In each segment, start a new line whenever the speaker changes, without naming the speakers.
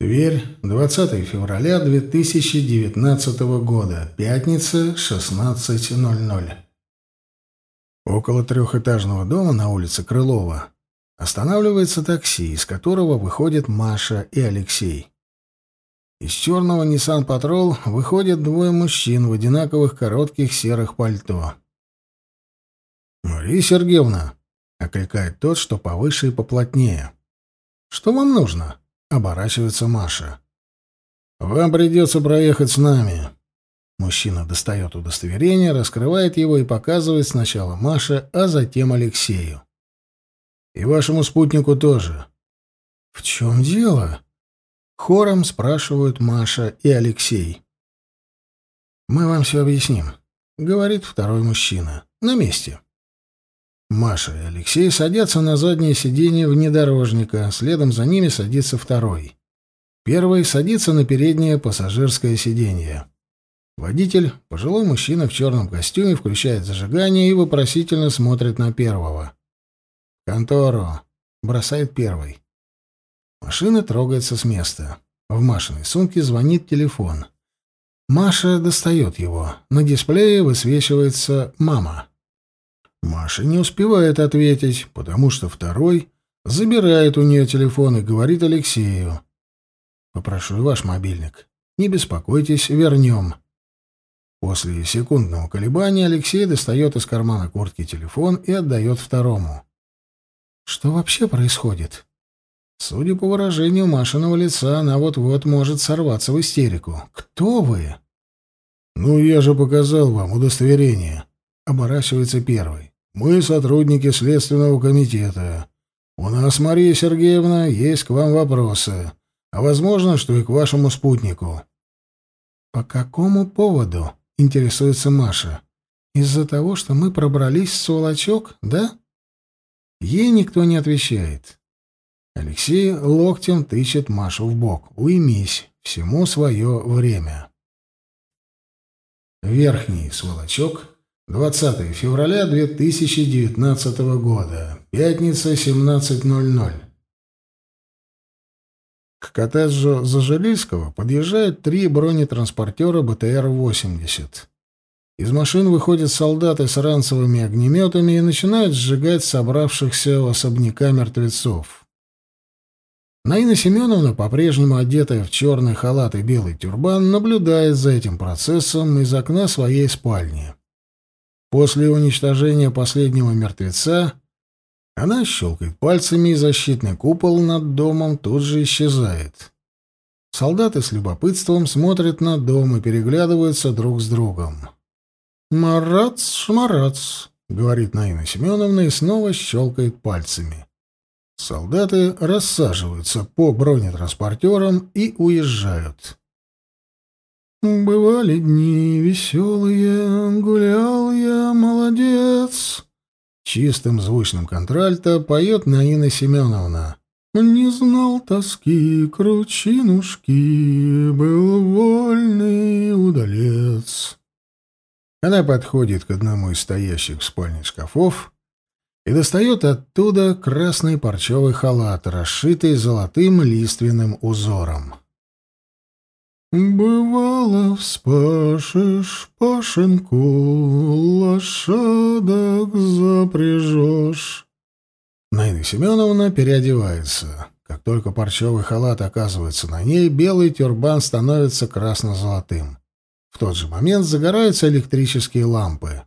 Тверь, 20 февраля 2019 года. Пятница, 16.00. Около трехэтажного дома на улице Крылова останавливается такси, из которого выходят Маша и Алексей. Из черного Nissan Patrol выходят двое мужчин в одинаковых коротких серых пальто. «Мария Сергеевна!» — окликает тот, что повыше и поплотнее. «Что вам нужно?» Оборачивается Маша. «Вам придется проехать с нами». Мужчина достает удостоверение, раскрывает его и показывает сначала Маше, а затем Алексею. «И вашему спутнику тоже». «В чем дело?» Хором спрашивают Маша и Алексей. «Мы вам все объясним», — говорит второй мужчина. «На месте». Маша и Алексей садятся на заднее сиденье внедорожника, следом за ними садится второй. Первый садится на переднее пассажирское сиденье. Водитель, пожилой мужчина в черном костюме, включает зажигание и вопросительно смотрит на первого. «Контору!» — бросает первый. Машина трогается с места. В Машиной сумке звонит телефон. Маша достает его. На дисплее высвечивается «Мама». Маша не успевает ответить, потому что второй забирает у нее телефон и говорит Алексею. «Попрошу ваш мобильник. Не беспокойтесь, вернем». После секундного колебания Алексей достает из кармана куртки телефон и отдает второму. «Что вообще происходит?» Судя по выражению Машиного лица, она вот-вот может сорваться в истерику. «Кто вы?» «Ну, я же показал вам удостоверение», — оборачивается первый. Мы сотрудники Следственного комитета. У нас, Мария Сергеевна, есть к вам вопросы. А возможно, что и к вашему спутнику. По какому поводу? Интересуется Маша. Из-за того, что мы пробрались в сволочок, да? Ей никто не отвечает. Алексей локтем тычет Машу в бок. Уймись, всему свое время. Верхний сволочок 20 февраля 2019 года. Пятница, 17.00. К коттеджу Зажелильского подъезжают три бронетранспортера БТР-80. Из машин выходят солдаты с ранцевыми огнеметами и начинают сжигать собравшихся у особняка мертвецов. Наина Семеновна, по-прежнему одетая в черный халат и белый тюрбан, наблюдает за этим процессом из окна своей спальни. После уничтожения последнего мертвеца она щелкает пальцами, и защитный купол над домом тут же исчезает. Солдаты с любопытством смотрят на дом и переглядываются друг с другом. «Марац, шмарац», — говорит Наина Семеновна и снова щелкает пальцами. Солдаты рассаживаются по бронетранспортерам и уезжают. Бывали дни веселые, гулял я, молодец. Чистым звучным контральто поет Наина Семеновна. Не знал тоски, кручинушки, был вольный удалец. Она подходит к одному из стоящих в спальне шкафов и достает оттуда красный парчевый халат, расшитый золотым лиственным узором. Бывало, вспашешь пашенку, лошадок запряжешь. Наина Семеновна переодевается. Как только парчевый халат оказывается на ней, белый тюрбан становится красно-золотым. В тот же момент загораются электрические лампы.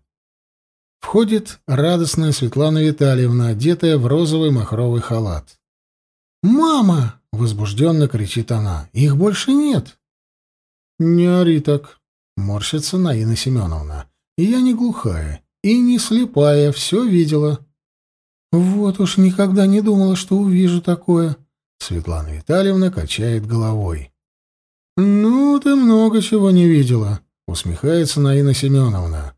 Входит радостная Светлана Витальевна, одетая в розовый махровый халат. «Мама!» — возбужденно кричит она. «Их больше нет!» «Не ори так», — морщится Наина Семеновна. «Я не глухая и не слепая, все видела». «Вот уж никогда не думала, что увижу такое», — Светлана Витальевна качает головой. «Ну, ты много чего не видела», — усмехается Наина Семеновна.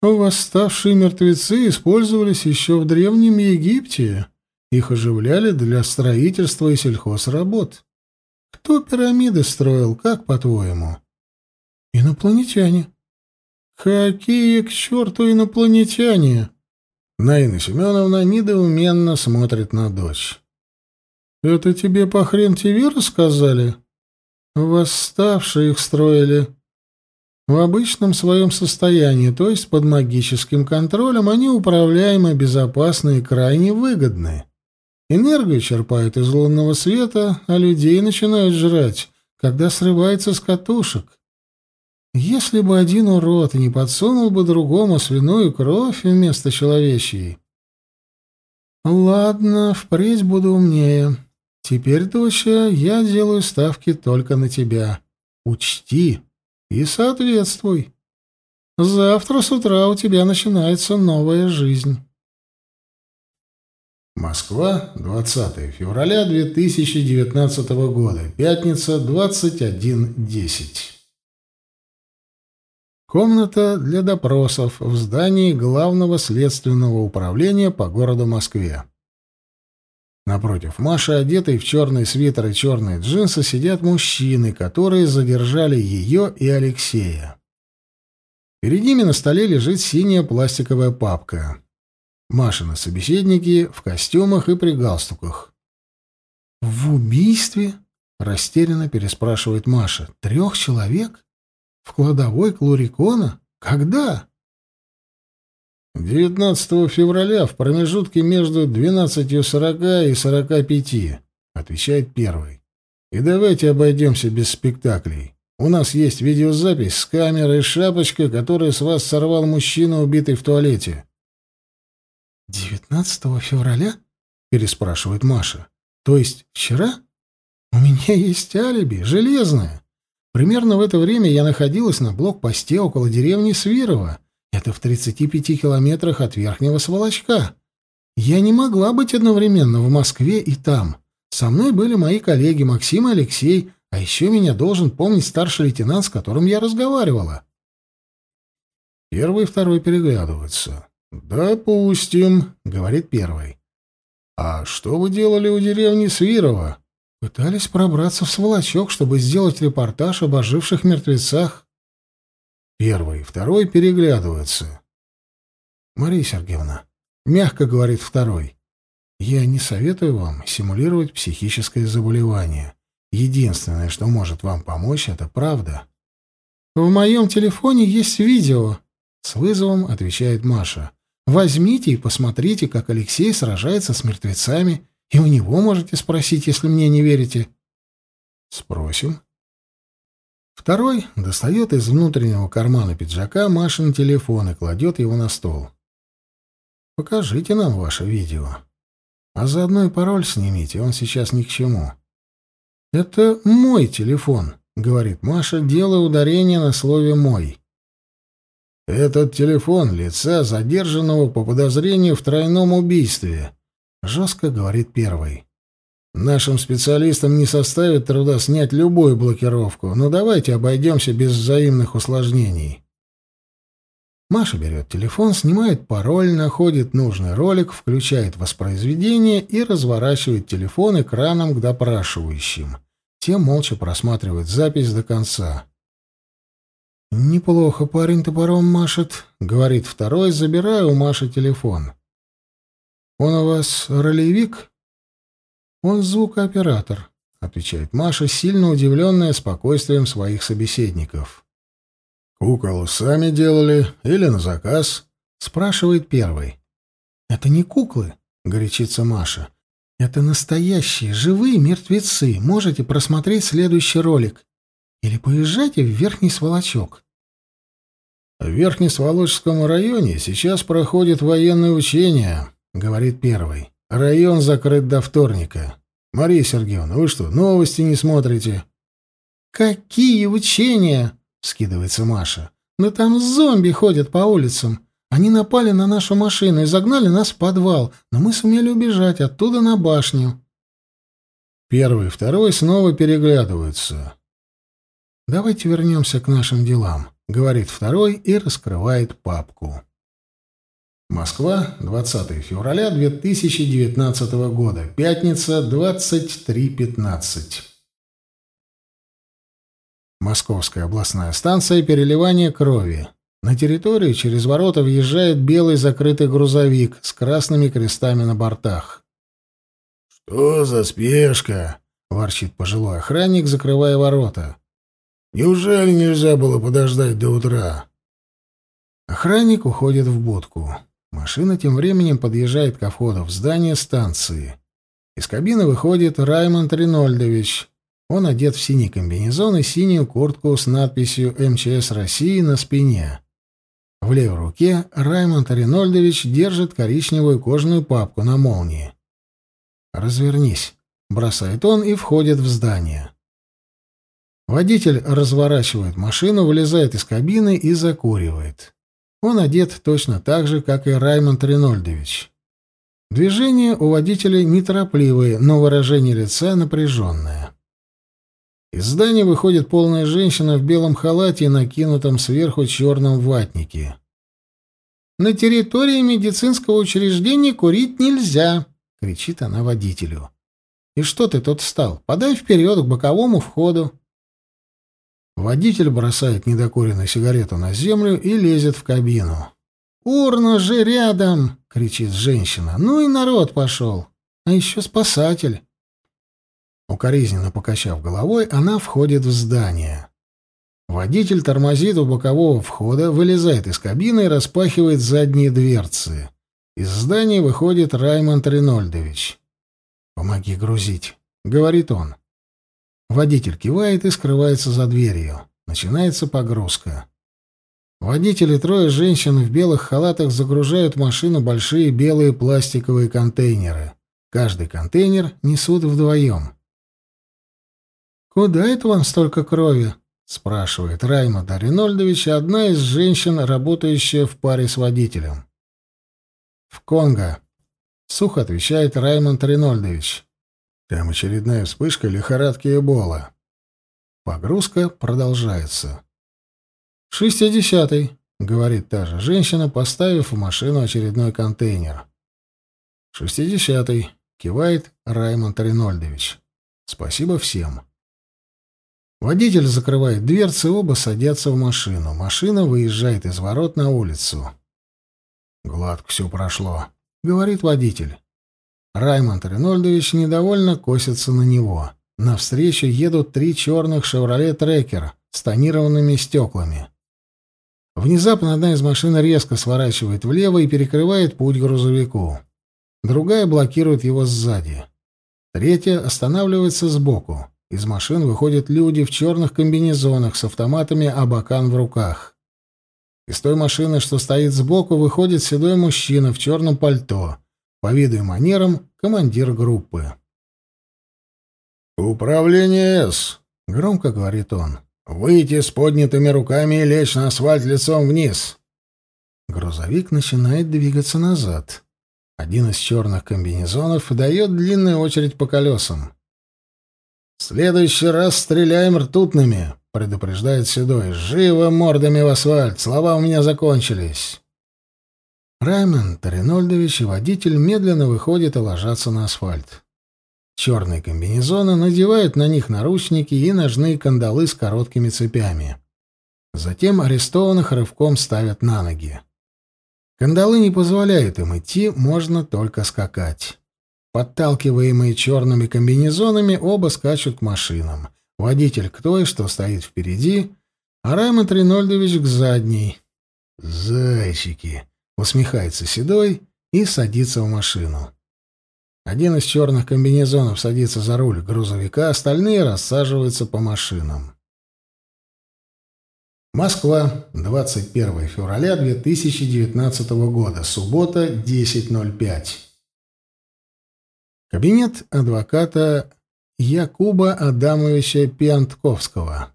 «Восставшие мертвецы использовались еще в Древнем Египте. Их оживляли для строительства и сельхозработ. Кто пирамиды строил, как по-твоему? Инопланетяне. Какие к черту инопланетяне? Наина Семеновна недоуменно смотрит на дочь. «Это тебе по хрен ТВ рассказали?» «Восставшие их строили». В обычном своем состоянии, то есть под магическим контролем, они управляемы, безопасны и крайне выгодны. Энергию черпают из лунного света, а людей начинают жрать, когда срывается с катушек. Если бы один урод не подсунул бы другому свиную кровь вместо человечьей. Ладно, впредь буду умнее. Теперь, доча, я делаю ставки только на тебя. Учти и соответствуй. Завтра с утра у тебя начинается новая жизнь. Москва, 20 февраля 2019 года. Пятница, 21.10. Комната для допросов в здании Главного следственного управления по городу Москве. Напротив Маши, одетой в черный свитер и черные джинсы, сидят мужчины, которые задержали ее и Алексея. Перед ними на столе лежит синяя пластиковая папка. Машины собеседники в костюмах и при галстуках. «В убийстве?» — растерянно переспрашивает Маша. «Трех человек?» В кладовой Клурикона? Когда? 19 февраля в промежутке между 12.40 и 45, отвечает первый. И давайте обойдемся без спектаклей. У нас есть видеозапись с камерой, шапочка, которую с вас сорвал мужчина, убитый в туалете. 19 февраля? переспрашивает Маша. То есть вчера? У меня есть алиби, железное. Примерно в это время я находилась на блокпосте около деревни Свирова. Это в 35 километрах от Верхнего Сволочка. Я не могла быть одновременно в Москве и там. Со мной были мои коллеги Максим и Алексей, а еще меня должен помнить старший лейтенант, с которым я разговаривала. Первый и второй переглядываются. «Допустим», — говорит первый. «А что вы делали у деревни Свирова?» Пытались пробраться в сволочок, чтобы сделать репортаж об оживших мертвецах. Первый и второй переглядываются. «Мария Сергеевна», — мягко говорит второй, — «я не советую вам симулировать психическое заболевание. Единственное, что может вам помочь, — это правда». «В моем телефоне есть видео», — с вызовом отвечает Маша. «Возьмите и посмотрите, как Алексей сражается с мертвецами и у него можете спросить, если мне не верите. Спросим. Второй достает из внутреннего кармана пиджака Машин телефон и кладет его на стол. Покажите нам ваше видео. А заодно и пароль снимите, он сейчас ни к чему. Это мой телефон, говорит Маша, делая ударение на слове «мой». Этот телефон лица задержанного по подозрению в тройном убийстве. Жестко говорит первый. Нашим специалистам не составит труда снять любую блокировку, но давайте обойдемся без взаимных усложнений. Маша берет телефон, снимает пароль, находит нужный ролик, включает воспроизведение и разворачивает телефон экраном к допрашивающим. Те молча просматривают запись до конца. «Неплохо парень топором машет», — говорит второй, забирая у Маши телефон. «Он у вас ролевик?» «Он звукооператор», — отвечает Маша, сильно удивленная спокойствием своих собеседников. «Кукол сами делали или на заказ?» — спрашивает первый. «Это не куклы», — горячится Маша. «Это настоящие, живые мертвецы. Можете просмотреть следующий ролик. Или поезжайте в Верхний Сволочок».
В Верхнесволочском районе сейчас проходят военные учения, — говорит первый. «Район закрыт до вторника. Мария Сергеевна, вы что, новости не смотрите?»
«Какие учения?» — скидывается Маша. «Да там зомби ходят по улицам. Они напали на нашу машину и загнали нас в подвал, но мы сумели убежать оттуда на башню».
Первый и второй снова переглядываются.
«Давайте вернемся к нашим делам», — говорит второй и раскрывает папку.
Москва, 20 февраля 2019 года. Пятница, 23.15.
Московская областная станция переливания крови. На территорию через ворота въезжает белый закрытый грузовик с красными крестами на бортах. «Что за спешка?» — ворчит пожилой охранник, закрывая ворота. «Неужели нельзя было подождать до утра?» Охранник уходит в будку. Машина тем временем подъезжает ко входу в здание станции. Из кабины выходит Раймонд Ринольдович. Он одет в синий комбинезон и синюю куртку с надписью «МЧС России» на спине. В левой руке Раймонд Ринольдович держит коричневую кожаную папку на молнии. «Развернись», — бросает он и входит в здание. Водитель разворачивает машину, вылезает из кабины и закуривает. Он одет точно так же, как и Раймонд Ринольдович. Движения у водителя неторопливые, но выражение лица напряженное. Из здания выходит полная женщина в белом халате и накинутом сверху черном ватнике. «На территории медицинского учреждения курить нельзя!» — кричит она водителю. «И что ты тут встал? Подай вперед к боковому входу!» Водитель бросает недокуренную сигарету на землю и лезет в кабину. «Урна же рядом!» — кричит женщина. «Ну и народ пошел! А еще спасатель!» Укоризненно покачав головой, она входит в здание. Водитель тормозит у бокового входа, вылезает из кабины и распахивает задние дверцы. Из здания выходит Раймонд Ринольдович. «Помоги грузить», — говорит он. Водитель кивает и скрывается за дверью. Начинается погрузка. Водители трое женщин в белых халатах загружают в машину большие белые пластиковые контейнеры. Каждый контейнер несут вдвоем. «Куда это вам столько крови?» — спрашивает Раймонда Ринольдовича одна из женщин, работающая в паре с водителем. «В Конго», — сухо отвечает Раймонд Ринольдович. «Там очередная вспышка лихорадки Эбола». Погрузка продолжается. «Шестидесятый», — говорит та же женщина, поставив в машину очередной контейнер. «Шестидесятый», — кивает Раймонд Ринольдович. «Спасибо всем». Водитель закрывает дверцы, оба садятся в машину. Машина выезжает из ворот на улицу. «Гладко все прошло», — говорит водитель. Раймонд Ренольдович недовольно косится на него. Навстречу едут три черных «Шевроле Трекер» с тонированными стеклами. Внезапно одна из машин резко сворачивает влево и перекрывает путь грузовику. Другая блокирует его сзади. Третья останавливается сбоку. Из машин выходят люди в черных комбинезонах с автоматами Абакан в руках. Из той машины, что стоит сбоку, выходит седой мужчина в черном пальто, по виду и манерам командир группы. «Управление С», — громко говорит он, — «выйти с поднятыми руками и лечь на асфальт лицом вниз». Грузовик начинает двигаться назад. Один из черных комбинезонов дает длинную очередь по колесам. «В следующий раз стреляем ртутными», — предупреждает Седой. «Живо мордами в асфальт! Слова у меня закончились!» Раймонд Ринольдович и водитель медленно выходят и ложатся на асфальт. Черные комбинезоны надевают на них наручники и ножные кандалы с короткими цепями. Затем арестованных рывком ставят на ноги. Кандалы не позволяют им идти, можно только скакать. Подталкиваемые черными комбинезонами, оба скачут к машинам. Водитель к той, что стоит впереди, а Раймонд Ринольдович к задней. «Зайчики!» — усмехается Седой и садится в машину. Один из черных комбинезонов садится за руль грузовика, остальные рассаживаются по машинам. Москва, 21 февраля 2019 года, суббота, 10.05. Кабинет адвоката Якуба Адамовича Пиантковского.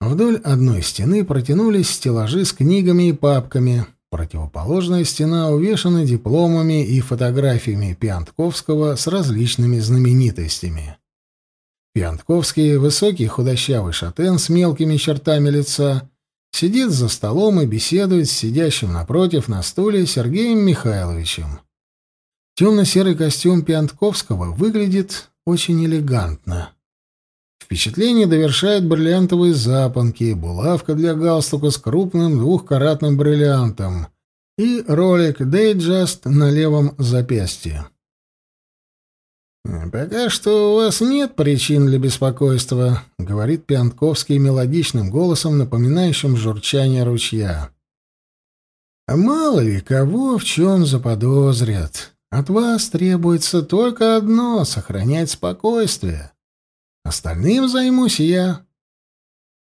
Вдоль одной стены протянулись стеллажи с книгами и папками. Противоположная стена увешана дипломами и фотографиями Пиантковского с различными знаменитостями. Пиантковский, высокий худощавый шатен с мелкими чертами лица, сидит за столом и беседует с сидящим напротив на стуле Сергеем Михайловичем. Темно-серый костюм Пиантковского выглядит очень элегантно. Впечатление довершает бриллиантовые запонки, булавка для галстука с крупным двухкаратным бриллиантом и ролик Дейджаст на левом запястье. «Пока что у вас нет причин для беспокойства», — говорит Пиантковский мелодичным голосом, напоминающим журчание ручья. «А «Мало ли кого в чем заподозрят. От вас требуется только одно — сохранять спокойствие. Остальным займусь я».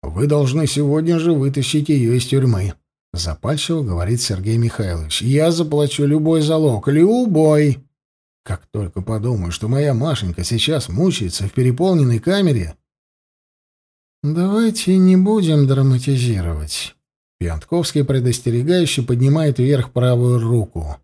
«Вы должны сегодня же вытащить ее из тюрьмы», — запальчиво говорит Сергей Михайлович. «Я заплачу любой залог, любой». Как только подумаю, что моя Машенька сейчас мучается в переполненной камере... Давайте не будем драматизировать. Пьянтковский предостерегающе поднимает вверх правую руку.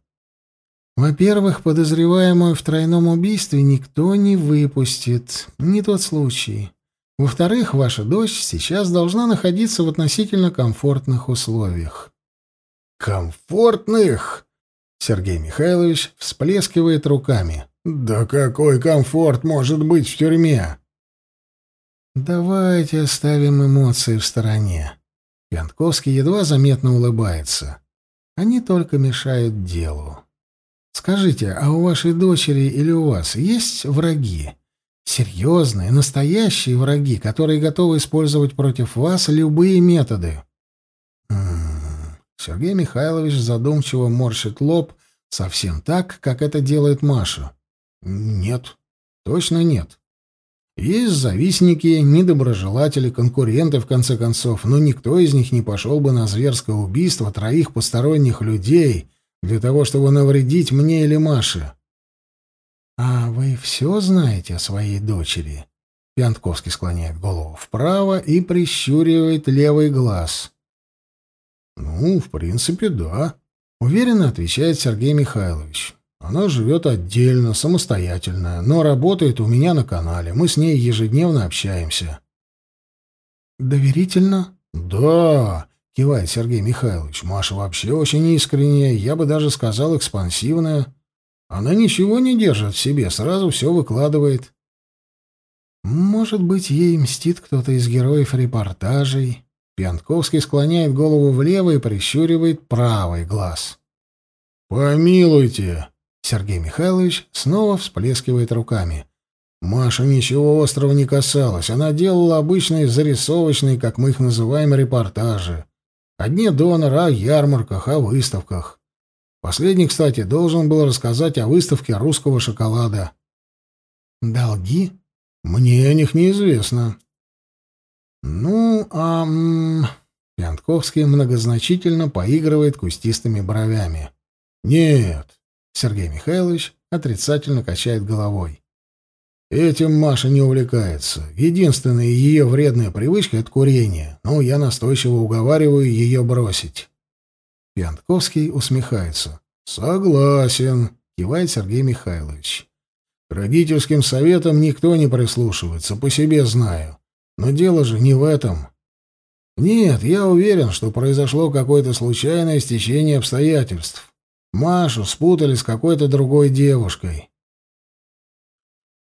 Во-первых, подозреваемую в тройном убийстве никто не выпустит. Не тот случай. Во-вторых, ваша дочь сейчас должна находиться в относительно комфортных условиях. Комфортных? Сергей Михайлович всплескивает руками. «Да какой комфорт может быть в тюрьме?» «Давайте оставим эмоции в стороне». Пьянковский едва заметно улыбается. «Они только мешают делу. Скажите, а у вашей дочери или у вас есть враги? Серьезные, настоящие враги, которые готовы использовать против вас любые методы?» Сергей Михайлович задумчиво морщит лоб, совсем так, как это делает Маша. Нет, точно нет. Есть завистники, недоброжелатели, конкуренты, в конце концов, но никто из них не пошел бы на зверское убийство троих посторонних людей для того, чтобы навредить мне или Маше. «А вы все знаете о своей дочери?» Пьянтковский склоняет голову вправо и прищуривает левый глаз. «Ну, в принципе, да», — уверенно отвечает Сергей Михайлович. «Она живет отдельно, самостоятельно, но работает у меня на канале. Мы с ней ежедневно общаемся». «Доверительно?» «Да», — кивает Сергей Михайлович. «Маша вообще очень искренняя, я бы даже сказал, экспансивная. Она ничего не держит в себе, сразу все выкладывает». «Может быть, ей мстит кто-то из героев репортажей?» Пьянковский склоняет голову влево и прищуривает правый глаз. «Помилуйте!» Сергей Михайлович снова всплескивает руками. Маша ничего острого не касалась. Она делала обычные зарисовочные, как мы их называем, репортажи. О дне донора, о ярмарках, о выставках. Последний, кстати, должен был рассказать о выставке русского шоколада. «Долги?» «Мне о них неизвестно». «Ну, а...» Пьянтковский многозначительно поигрывает кустистыми бровями. «Нет», — Сергей Михайлович отрицательно качает головой. «Этим Маша не увлекается. Единственная ее вредная привычка — это курение, но я настойчиво уговариваю ее бросить». Пьянтковский усмехается. «Согласен», — кивает Сергей Михайлович. «К родительским советам никто не прислушивается, по себе знаю. Но дело же не в этом. Нет, я уверен, что произошло какое-то случайное стечение обстоятельств. Машу спутали с какой-то другой девушкой.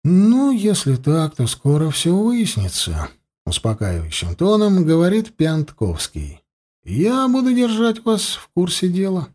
«Ну, если так, то скоро все выяснится», — успокаивающим тоном говорит Пянтковский. «Я буду держать вас в курсе дела».